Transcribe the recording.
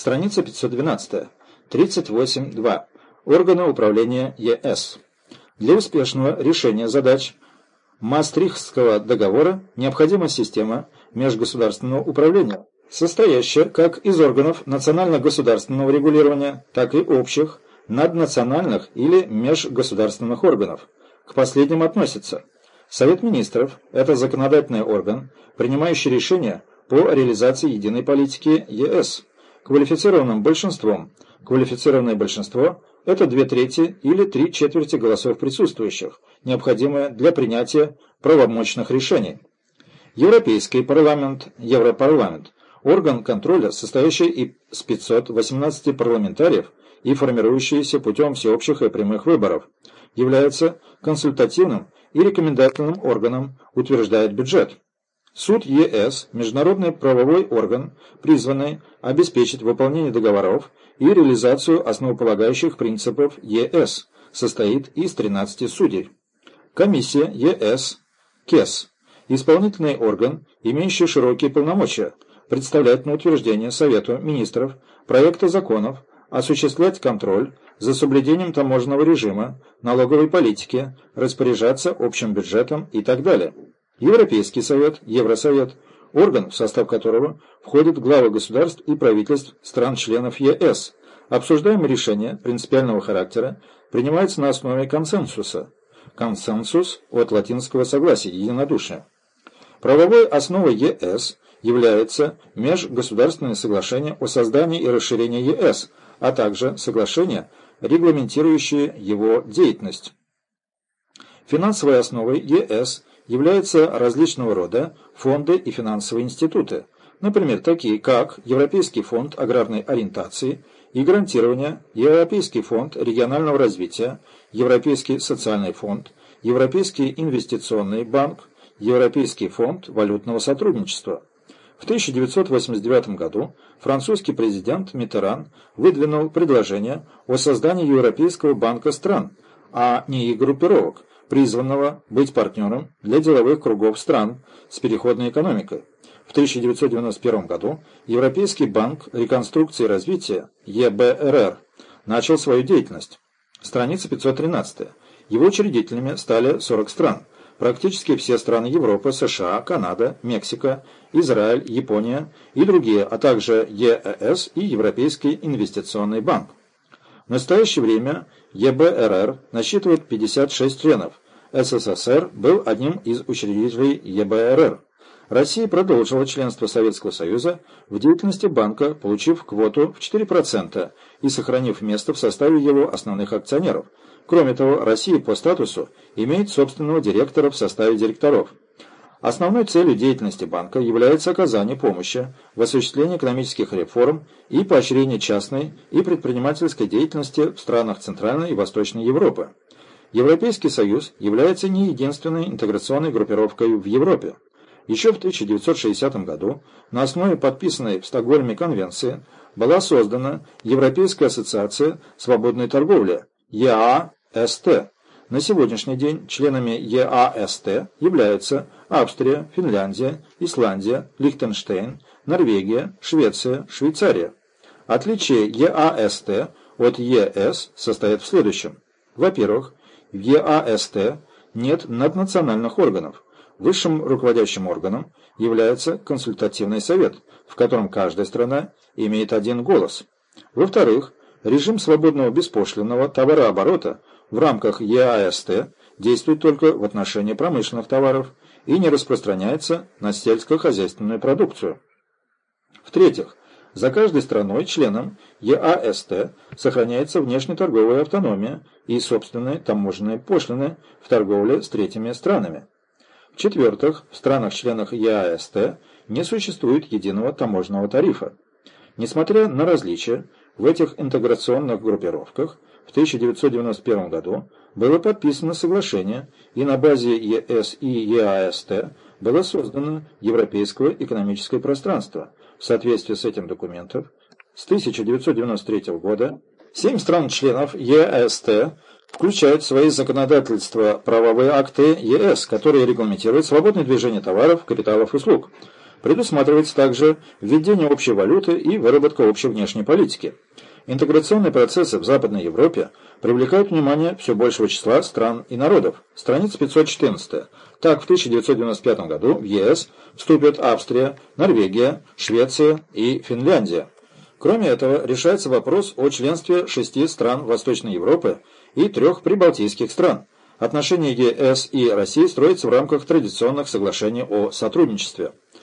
Страница 512. 38.2. Органы управления ЕС. Для успешного решения задач Мастрихтского договора необходима система межгосударственного управления, состоящая как из органов национально-государственного регулирования, так и общих, наднациональных или межгосударственных органов. К последним относятся Совет министров – это законодательный орган, принимающий решения по реализации единой политики ЕС. Квалифицированным большинством. Квалифицированное большинство – это две трети или три четверти голосов присутствующих, необходимое для принятия правомочных решений. Европейский парламент, Европарламент – орган контроля, состоящий из 518 парламентариев и формирующийся путем всеобщих и прямых выборов, является консультативным и рекомендательным органом, утверждает бюджет. Суд ЕС – международный правовой орган, призванный обеспечить выполнение договоров и реализацию основополагающих принципов ЕС, состоит из 13 судей. Комиссия ЕС – КЕС – исполнительный орган, имеющий широкие полномочия, представлять на утверждение Совету министров проекты законов, осуществлять контроль за соблюдением таможенного режима, налоговой политики, распоряжаться общим бюджетом и так далее. Европейский совет, Евросовет, орган, в состав которого входят главы государств и правительств стран-членов ЕС. Обсуждаемые решения принципиального характера принимаются на основе консенсуса. Консенсус от латинского согласия, единодушия. Правовой основой ЕС является межгосударственное соглашение о создании и расширении ЕС, а также соглашение, регламентирующее его деятельность. Финансовой основой ЕС являются различного рода фонды и финансовые институты, например, такие как Европейский фонд аграрной ориентации и гарантирования, Европейский фонд регионального развития, Европейский социальный фонд, Европейский инвестиционный банк, Европейский фонд валютного сотрудничества. В 1989 году французский президент Миттеран выдвинул предложение о создании Европейского банка стран, а не и группировок, призванного быть партнером для деловых кругов стран с переходной экономикой. В 1991 году Европейский банк реконструкции и развития ЕБРР начал свою деятельность. Страница 513. Его учредителями стали 40 стран. Практически все страны Европы, США, Канада, Мексика, Израиль, Япония и другие, а также ЕЭС и Европейский инвестиционный банк. В настоящее время ЕБРР насчитывает 56 членов. СССР был одним из учредителей ЕБРР. Россия продолжила членство Советского Союза в деятельности банка, получив квоту в 4% и сохранив место в составе его основных акционеров. Кроме того, Россия по статусу имеет собственного директора в составе директоров. Основной целью деятельности банка является оказание помощи в осуществлении экономических реформ и поощрение частной и предпринимательской деятельности в странах Центральной и Восточной Европы. Европейский Союз является не единственной интеграционной группировкой в Европе. Еще в 1960 году на основе подписанной в Стокгольме конвенции была создана Европейская ассоциация свободной торговли ЕАСТ, на сегодняшний день членами ЕАСТ являются Австрия, Финляндия, Исландия, Лихтенштейн, Норвегия, Швеция, Швейцария. Отличие ЕАСТ от ЕС состоит в следующем. Во-первых, в ЕАСТ нет наднациональных органов. Высшим руководящим органом является консультативный совет, в котором каждая страна имеет один голос. Во-вторых, режим свободного беспошлинного товарооборота в рамках ЕАСТ действует только в отношении промышленных товаров и не распространяется на сельскохозяйственную продукцию. В-третьих, за каждой страной, членом ЕАСТ, сохраняется внешнеторговая автономия и собственные таможенные пошлины в торговле с третьими странами. В-четвертых, в странах-членах ЕАСТ не существует единого таможенного тарифа. Несмотря на различия в этих интеграционных группировках, в 1991 году было подписано соглашение, и на базе ЕС и ЕАСТ было создано Европейское экономическое пространство. В соответствии с этим документом, с 1993 года семь стран-членов ЕАСТ включают в свои законодательства правовые акты ЕС, которые регламентируют свободное движение товаров, капиталов и услуг. Предусматривается также введение общей валюты и выработка общей внешней политики. Интеграционные процессы в Западной Европе привлекают внимание все большего числа стран и народов. Страница 514. Так, в 1995 году в ЕС вступят Австрия, Норвегия, Швеция и Финляндия. Кроме этого, решается вопрос о членстве шести стран Восточной Европы и трех прибалтийских стран. Отношения ЕС и России строятся в рамках традиционных соглашений о сотрудничестве.